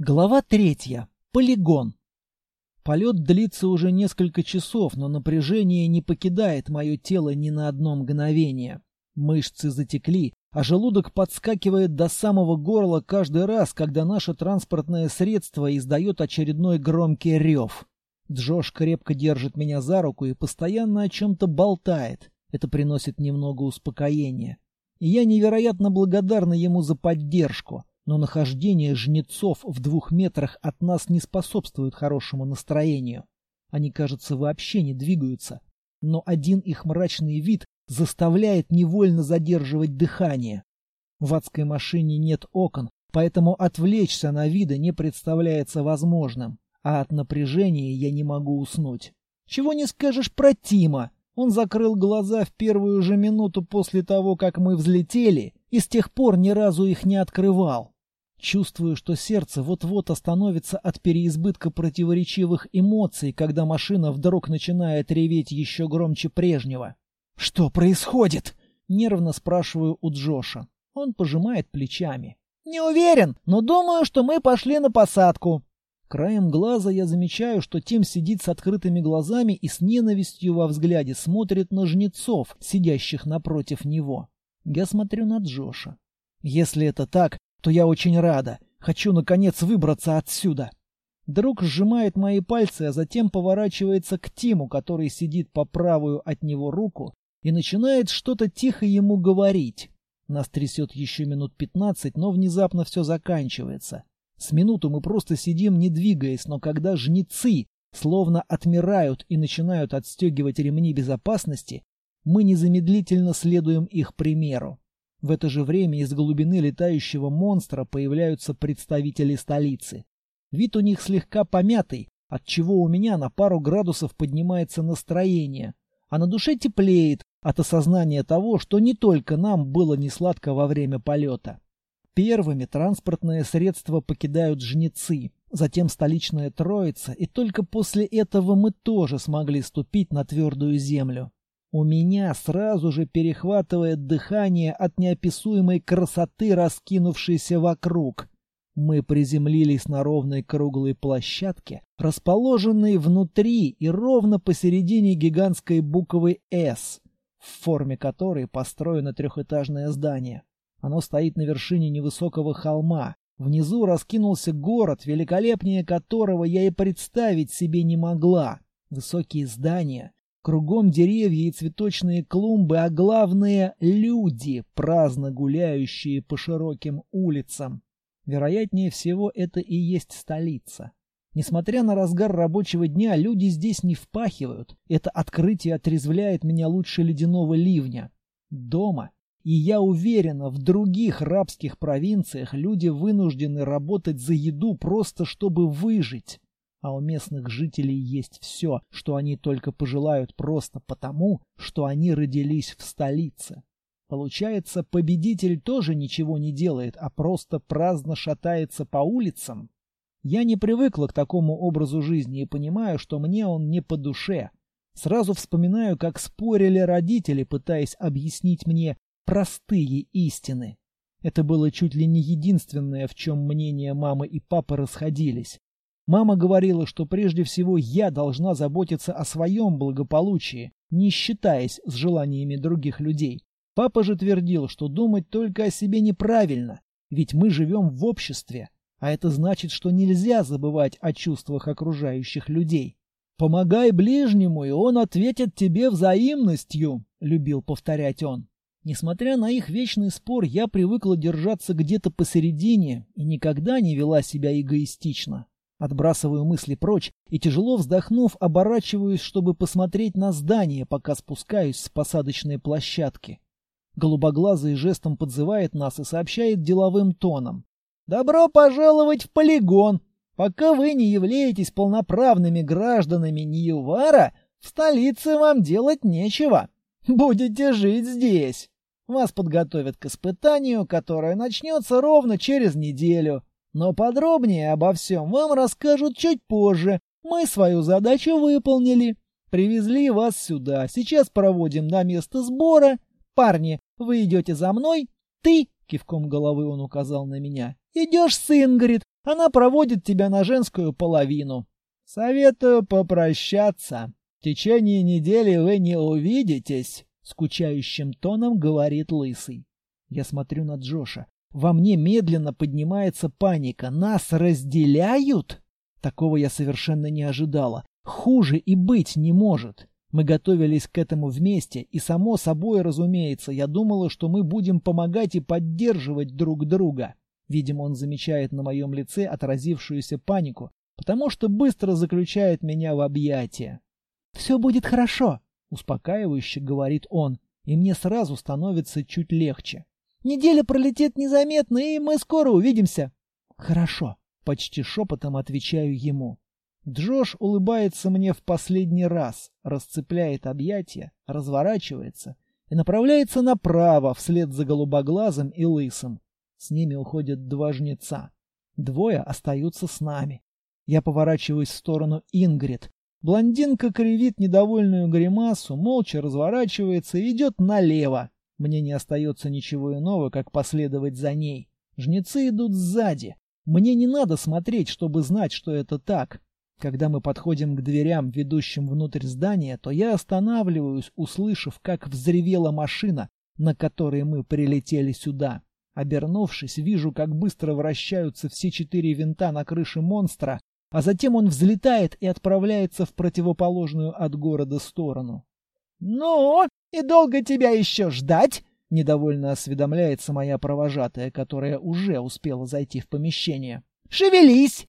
Глава третья. Полигон. Полет длится уже несколько часов, но напряжение не покидает мое тело ни на одно мгновение. Мышцы затекли, а желудок подскакивает до самого горла каждый раз, когда наше транспортное средство издает очередной громкий рев. Джош крепко держит меня за руку и постоянно о чем-то болтает. Это приносит немного успокоения. И я невероятно благодарна ему за поддержку но нахождение жнецов в двух метрах от нас не способствует хорошему настроению. Они, кажется, вообще не двигаются, но один их мрачный вид заставляет невольно задерживать дыхание. В адской машине нет окон, поэтому отвлечься на виды не представляется возможным, а от напряжения я не могу уснуть. Чего не скажешь про Тима. Он закрыл глаза в первую же минуту после того, как мы взлетели, и с тех пор ни разу их не открывал. Чувствую, что сердце вот-вот остановится от переизбытка противоречивых эмоций, когда машина вдруг начинает реветь еще громче прежнего. «Что происходит?» — нервно спрашиваю у Джоша. Он пожимает плечами. «Не уверен, но думаю, что мы пошли на посадку». Краем глаза я замечаю, что Тим сидит с открытыми глазами и с ненавистью во взгляде смотрит на жнецов, сидящих напротив него. Я смотрю на Джоша. Если это так, то я очень рада. Хочу, наконец, выбраться отсюда. Друг сжимает мои пальцы, а затем поворачивается к Тиму, который сидит по правую от него руку, и начинает что-то тихо ему говорить. Нас трясет еще минут пятнадцать, но внезапно все заканчивается. С минуту мы просто сидим, не двигаясь, но когда жнецы словно отмирают и начинают отстегивать ремни безопасности, мы незамедлительно следуем их примеру. В это же время из глубины летающего монстра появляются представители столицы. Вид у них слегка помятый, отчего у меня на пару градусов поднимается настроение, а на душе теплеет от осознания того, что не только нам было несладко во время полета. Первыми транспортное средство покидают жнецы, затем столичная троица, и только после этого мы тоже смогли ступить на твердую землю. У меня сразу же перехватывает дыхание от неописуемой красоты, раскинувшейся вокруг. Мы приземлились на ровной круглой площадке, расположенной внутри и ровно посередине гигантской буквы «С», в форме которой построено трехэтажное здание. Оно стоит на вершине невысокого холма. Внизу раскинулся город, великолепнее которого я и представить себе не могла. Высокие здания, Кругом деревья и цветочные клумбы, а главное — люди, праздно гуляющие по широким улицам. Вероятнее всего, это и есть столица. Несмотря на разгар рабочего дня, люди здесь не впахивают. Это открытие отрезвляет меня лучше ледяного ливня. Дома. И я уверена, в других рабских провинциях люди вынуждены работать за еду просто чтобы выжить а у местных жителей есть все, что они только пожелают просто потому, что они родились в столице. Получается, победитель тоже ничего не делает, а просто праздно шатается по улицам? Я не привыкла к такому образу жизни и понимаю, что мне он не по душе. Сразу вспоминаю, как спорили родители, пытаясь объяснить мне простые истины. Это было чуть ли не единственное, в чем мнения мамы и папы расходились. Мама говорила, что прежде всего я должна заботиться о своем благополучии, не считаясь с желаниями других людей. Папа же твердил, что думать только о себе неправильно, ведь мы живем в обществе, а это значит, что нельзя забывать о чувствах окружающих людей. «Помогай ближнему, и он ответит тебе взаимностью», — любил повторять он. Несмотря на их вечный спор, я привыкла держаться где-то посередине и никогда не вела себя эгоистично. Отбрасываю мысли прочь и, тяжело вздохнув, оборачиваюсь, чтобы посмотреть на здание, пока спускаюсь с посадочной площадки. Голубоглазый жестом подзывает нас и сообщает деловым тоном. «Добро пожаловать в полигон! Пока вы не являетесь полноправными гражданами Ньювара, в столице вам делать нечего. Будете жить здесь. Вас подготовят к испытанию, которое начнется ровно через неделю. Но подробнее обо всем вам расскажут чуть позже. Мы свою задачу выполнили. Привезли вас сюда. Сейчас проводим на место сбора. Парни, вы идете за мной. Ты, кивком головы он указал на меня, идешь с Ингрид. Она проводит тебя на женскую половину. Советую попрощаться. В течение недели вы не увидитесь, скучающим тоном говорит лысый. Я смотрю на Джоша. Во мне медленно поднимается паника. Нас разделяют? Такого я совершенно не ожидала. Хуже и быть не может. Мы готовились к этому вместе, и само собой, разумеется, я думала, что мы будем помогать и поддерживать друг друга. Видимо, он замечает на моем лице отразившуюся панику, потому что быстро заключает меня в объятия. «Все будет хорошо», — успокаивающе говорит он, и мне сразу становится чуть легче. «Неделя пролетит незаметно, и мы скоро увидимся». «Хорошо», — почти шепотом отвечаю ему. Джош улыбается мне в последний раз, расцепляет объятия, разворачивается и направляется направо вслед за голубоглазым и лысым. С ними уходят два жнеца. Двое остаются с нами. Я поворачиваюсь в сторону Ингрид. Блондинка кривит недовольную гримасу, молча разворачивается и идет налево. Мне не остается ничего иного, как последовать за ней. Жнецы идут сзади. Мне не надо смотреть, чтобы знать, что это так. Когда мы подходим к дверям, ведущим внутрь здания, то я останавливаюсь, услышав, как взревела машина, на которой мы прилетели сюда. Обернувшись, вижу, как быстро вращаются все четыре винта на крыше монстра, а затем он взлетает и отправляется в противоположную от города сторону. «Ну, и долго тебя еще ждать?» — недовольно осведомляется моя провожатая, которая уже успела зайти в помещение. «Шевелись!»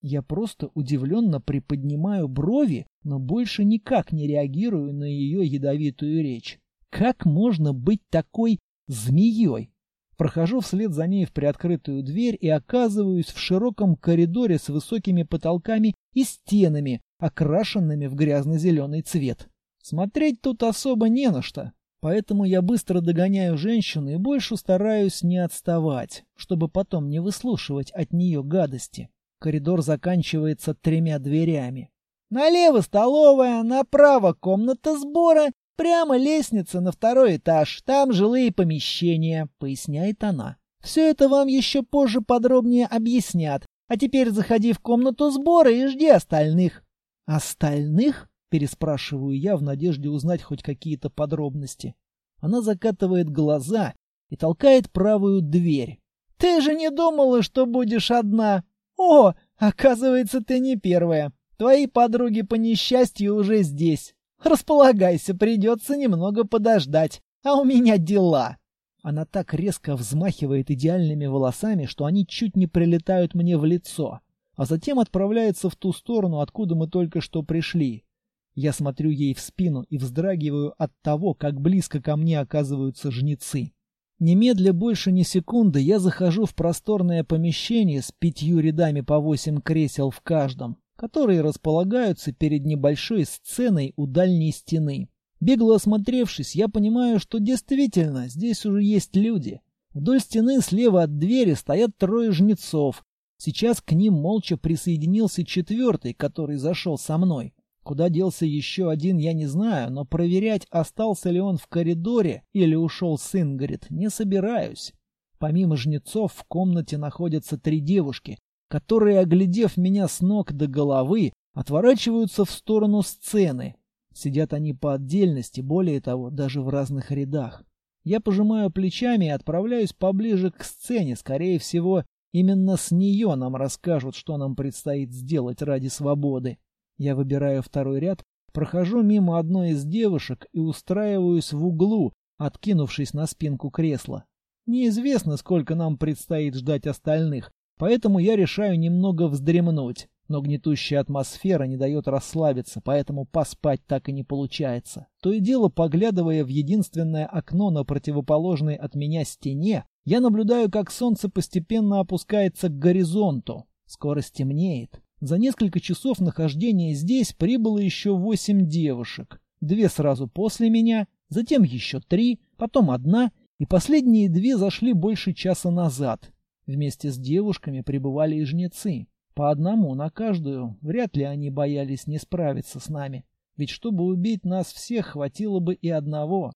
Я просто удивленно приподнимаю брови, но больше никак не реагирую на ее ядовитую речь. Как можно быть такой змеей? Прохожу вслед за ней в приоткрытую дверь и оказываюсь в широком коридоре с высокими потолками и стенами, окрашенными в грязно-зеленый цвет. Смотреть тут особо не на что, поэтому я быстро догоняю женщину и больше стараюсь не отставать, чтобы потом не выслушивать от нее гадости. Коридор заканчивается тремя дверями. Налево столовая, направо комната сбора Прямо лестница на второй этаж, там жилые помещения, поясняет она. Все это вам еще позже подробнее объяснят. А теперь заходи в комнату сбора и жди остальных. Остальных? Переспрашиваю я в надежде узнать хоть какие-то подробности. Она закатывает глаза и толкает правую дверь. Ты же не думала, что будешь одна? О, оказывается, ты не первая. Твои подруги по несчастью уже здесь. Располагайся, придется немного подождать, а у меня дела. Она так резко взмахивает идеальными волосами, что они чуть не прилетают мне в лицо, а затем отправляется в ту сторону, откуда мы только что пришли. Я смотрю ей в спину и вздрагиваю от того, как близко ко мне оказываются жнецы. Немедля больше ни секунды я захожу в просторное помещение с пятью рядами по восемь кресел в каждом которые располагаются перед небольшой сценой у дальней стены. Бегло осмотревшись, я понимаю, что действительно здесь уже есть люди. Вдоль стены слева от двери стоят трое жнецов. Сейчас к ним молча присоединился четвертый, который зашел со мной. Куда делся еще один, я не знаю, но проверять, остался ли он в коридоре или ушел с Ингрид, не собираюсь. Помимо жнецов в комнате находятся три девушки, которые, оглядев меня с ног до головы, отворачиваются в сторону сцены. Сидят они по отдельности, более того, даже в разных рядах. Я пожимаю плечами и отправляюсь поближе к сцене. Скорее всего, именно с нее нам расскажут, что нам предстоит сделать ради свободы. Я выбираю второй ряд, прохожу мимо одной из девушек и устраиваюсь в углу, откинувшись на спинку кресла. Неизвестно, сколько нам предстоит ждать остальных, Поэтому я решаю немного вздремнуть. Но гнетущая атмосфера не дает расслабиться, поэтому поспать так и не получается. То и дело, поглядывая в единственное окно на противоположной от меня стене, я наблюдаю, как солнце постепенно опускается к горизонту. Скоро стемнеет. За несколько часов нахождения здесь прибыло еще восемь девушек. Две сразу после меня, затем еще три, потом одна, и последние две зашли больше часа назад. Вместе с девушками пребывали и жнецы. По одному на каждую, вряд ли они боялись не справиться с нами. Ведь чтобы убить нас всех, хватило бы и одного.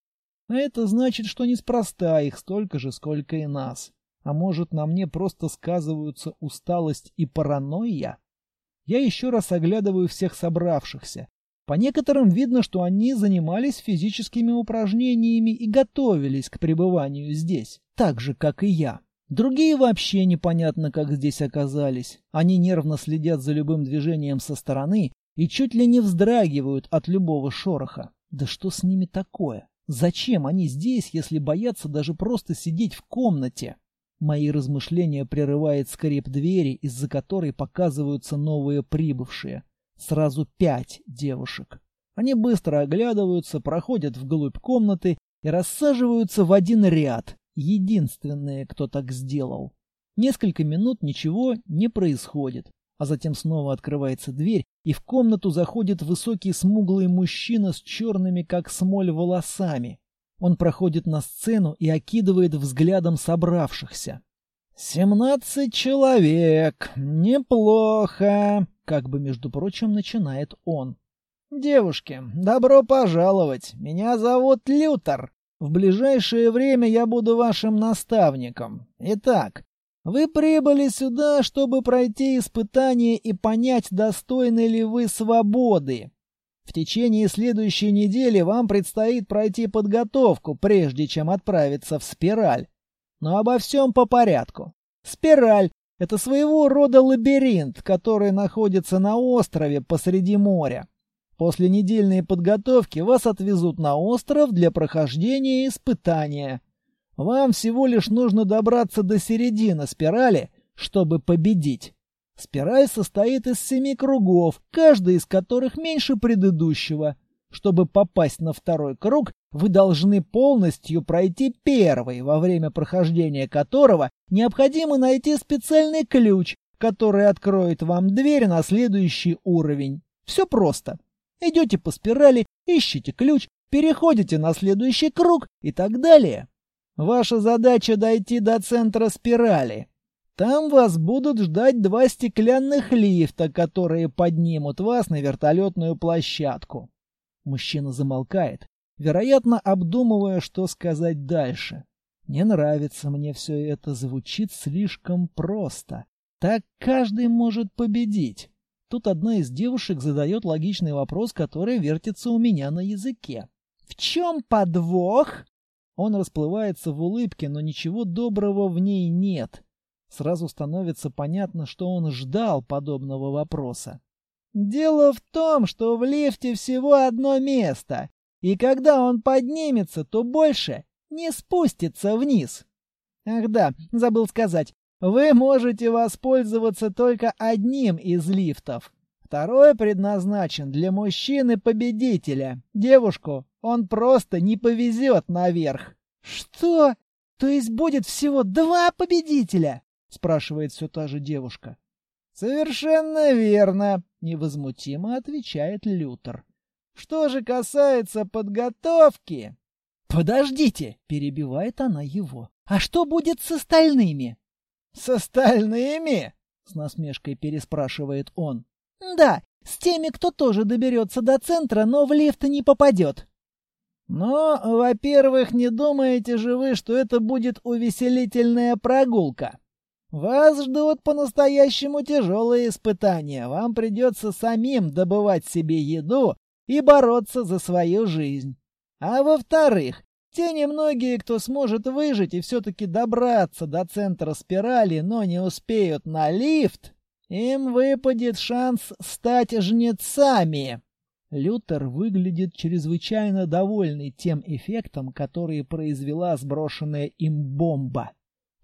А это значит, что неспроста их столько же, сколько и нас. А может, на мне просто сказываются усталость и паранойя? Я еще раз оглядываю всех собравшихся. По некоторым видно, что они занимались физическими упражнениями и готовились к пребыванию здесь, так же, как и я. Другие вообще непонятно, как здесь оказались. Они нервно следят за любым движением со стороны и чуть ли не вздрагивают от любого шороха. Да что с ними такое? Зачем они здесь, если боятся даже просто сидеть в комнате? Мои размышления прерывает скрип двери, из-за которой показываются новые прибывшие. Сразу пять девушек. Они быстро оглядываются, проходят вглубь комнаты и рассаживаются в один ряд. Единственные, кто так сделал. Несколько минут ничего не происходит, а затем снова открывается дверь, и в комнату заходит высокий смуглый мужчина с черными, как смоль, волосами. Он проходит на сцену и окидывает взглядом собравшихся. «Семнадцать человек. Неплохо!» Как бы, между прочим, начинает он. «Девушки, добро пожаловать. Меня зовут Лютер. В ближайшее время я буду вашим наставником. Итак, вы прибыли сюда, чтобы пройти испытание и понять, достойны ли вы свободы. В течение следующей недели вам предстоит пройти подготовку, прежде чем отправиться в спираль. Но обо всем по порядку. Спираль — это своего рода лабиринт, который находится на острове посреди моря. После недельной подготовки вас отвезут на остров для прохождения испытания. Вам всего лишь нужно добраться до середины спирали, чтобы победить. Спираль состоит из семи кругов, каждый из которых меньше предыдущего. Чтобы попасть на второй круг, вы должны полностью пройти первый, во время прохождения которого необходимо найти специальный ключ, который откроет вам дверь на следующий уровень. Все просто. Идете по спирали, ищите ключ, переходите на следующий круг и так далее. Ваша задача дойти до центра спирали. Там вас будут ждать два стеклянных лифта, которые поднимут вас на вертолетную площадку. Мужчина замолкает, вероятно, обдумывая, что сказать дальше. Не нравится мне все это, звучит слишком просто. Так каждый может победить. Тут одна из девушек задает логичный вопрос, который вертится у меня на языке. «В чем подвох?» Он расплывается в улыбке, но ничего доброго в ней нет. Сразу становится понятно, что он ждал подобного вопроса. Дело в том, что в лифте всего одно место, и когда он поднимется, то больше не спустится вниз. Ах да, забыл сказать, вы можете воспользоваться только одним из лифтов. Второй предназначен для мужчины-победителя. Девушку он просто не повезет наверх. Что? То есть будет всего два победителя? Спрашивает все та же девушка. Совершенно верно, невозмутимо отвечает Лютер. Что же касается подготовки... Подождите, перебивает она его. А что будет с остальными? С остальными? С насмешкой переспрашивает он. Да, с теми, кто тоже доберется до центра, но в лифт не попадет. Но, во-первых, не думаете же вы, что это будет увеселительная прогулка? Вас ждут по-настоящему тяжелые испытания. Вам придется самим добывать себе еду и бороться за свою жизнь. А во-вторых, те немногие, кто сможет выжить и все-таки добраться до центра спирали, но не успеют на лифт, им выпадет шанс стать жнецами. Лютер выглядит чрезвычайно довольный тем эффектом, который произвела сброшенная им бомба.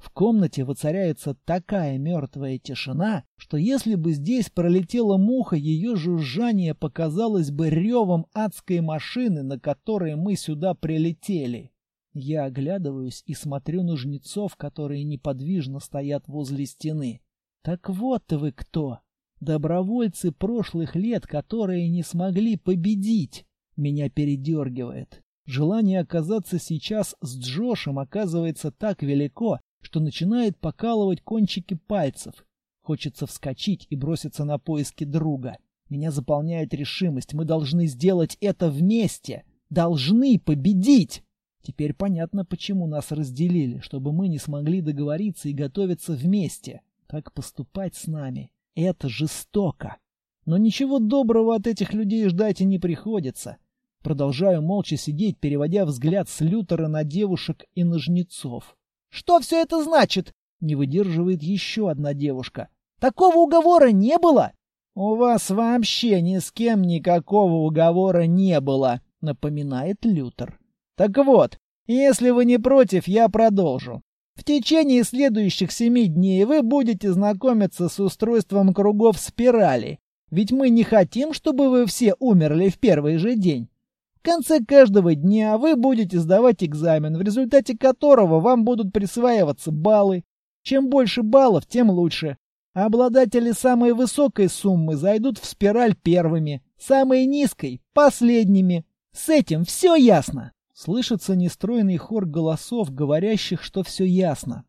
В комнате воцаряется такая мертвая тишина, что если бы здесь пролетела муха, ее жужжание показалось бы ревом адской машины, на которой мы сюда прилетели. Я оглядываюсь и смотрю на жнецов, которые неподвижно стоят возле стены. Так вот вы кто! Добровольцы прошлых лет, которые не смогли победить. Меня передергивает. Желание оказаться сейчас с Джошем оказывается так велико, что начинает покалывать кончики пальцев. Хочется вскочить и броситься на поиски друга. Меня заполняет решимость. Мы должны сделать это вместе. Должны победить. Теперь понятно, почему нас разделили, чтобы мы не смогли договориться и готовиться вместе. Так поступать с нами — это жестоко. Но ничего доброго от этих людей ждать и не приходится. Продолжаю молча сидеть, переводя взгляд с Лютера на девушек и на жнецов. «Что все это значит?» — не выдерживает еще одна девушка. «Такого уговора не было?» «У вас вообще ни с кем никакого уговора не было», — напоминает Лютер. Так вот, если вы не против, я продолжу. В течение следующих семи дней вы будете знакомиться с устройством кругов спирали, ведь мы не хотим, чтобы вы все умерли в первый же день. В конце каждого дня вы будете сдавать экзамен, в результате которого вам будут присваиваться баллы. Чем больше баллов, тем лучше. Обладатели самой высокой суммы зайдут в спираль первыми, самой низкой — последними. С этим все ясно. Слышится нестройный хор голосов, говорящих, что все ясно.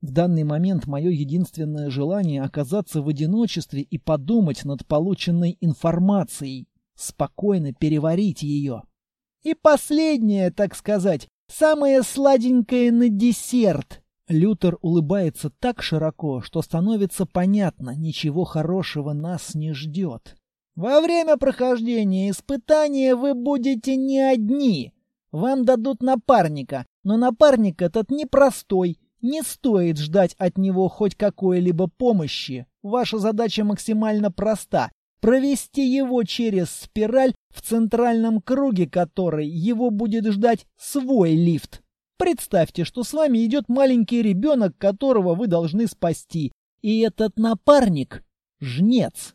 В данный момент мое единственное желание оказаться в одиночестве и подумать над полученной информацией, спокойно переварить ее. И последнее, так сказать, самое сладенькое на десерт. Лютер улыбается так широко, что становится понятно, ничего хорошего нас не ждет. Во время прохождения испытания вы будете не одни. Вам дадут напарника, но напарник этот непростой. Не стоит ждать от него хоть какой-либо помощи. Ваша задача максимально проста — провести его через спираль, в центральном круге которой его будет ждать свой лифт. Представьте, что с вами идет маленький ребенок, которого вы должны спасти. И этот напарник — жнец.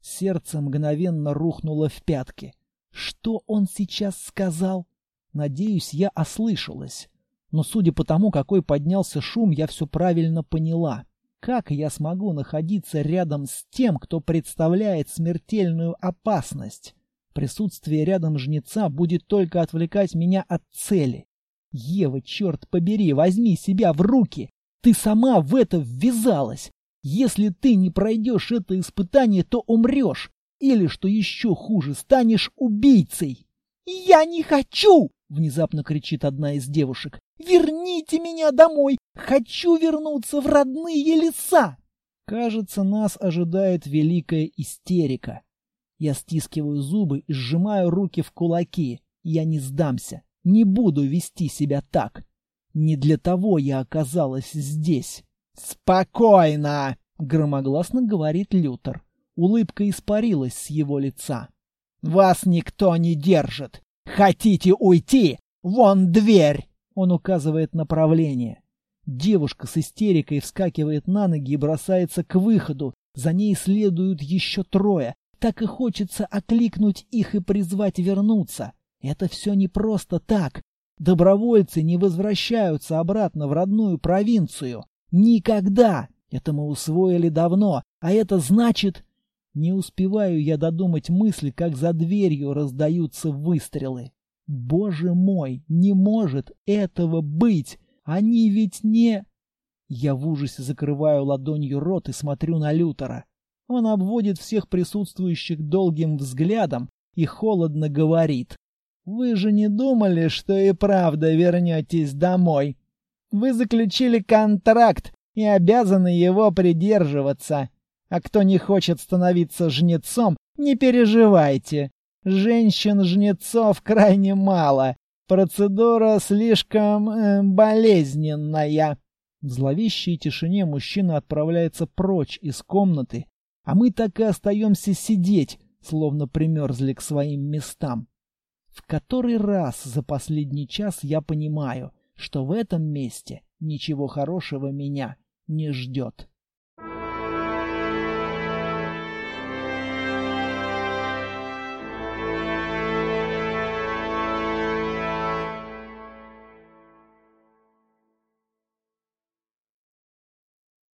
Сердце мгновенно рухнуло в пятки. Что он сейчас сказал? Надеюсь, я ослышалась. Но судя по тому, какой поднялся шум, я все правильно поняла. Как я смогу находиться рядом с тем, кто представляет смертельную опасность? Присутствие рядом жнеца будет только отвлекать меня от цели. Ева, черт побери, возьми себя в руки. Ты сама в это ввязалась. Если ты не пройдешь это испытание, то умрешь. Или, что еще хуже, станешь убийцей. «Я не хочу!» — внезапно кричит одна из девушек. «Верните меня домой! Хочу вернуться в родные леса!» Кажется, нас ожидает великая истерика. Я стискиваю зубы и сжимаю руки в кулаки. Я не сдамся, не буду вести себя так. Не для того я оказалась здесь. «Спокойно!» — громогласно говорит Лютер. Улыбка испарилась с его лица. Вас никто не держит. Хотите уйти? Вон дверь!» Он указывает направление. Девушка с истерикой вскакивает на ноги и бросается к выходу. За ней следуют еще трое. Так и хочется окликнуть их и призвать вернуться. Это все не просто так. Добровольцы не возвращаются обратно в родную провинцию. Никогда! Это мы усвоили давно, а это значит, не успеваю я додумать мысли, как за дверью раздаются выстрелы. Боже мой, не может этого быть! Они ведь не... Я в ужасе закрываю ладонью рот и смотрю на Лютера. Он обводит всех присутствующих долгим взглядом и холодно говорит. «Вы же не думали, что и правда вернетесь домой? Вы заключили контракт и обязаны его придерживаться. А кто не хочет становиться жнецом, не переживайте. Женщин-жнецов крайне мало. Процедура слишком э, болезненная. В зловещей тишине мужчина отправляется прочь из комнаты, а мы так и остаемся сидеть, словно примерзли к своим местам. В который раз за последний час я понимаю, что в этом месте ничего хорошего меня не ждет.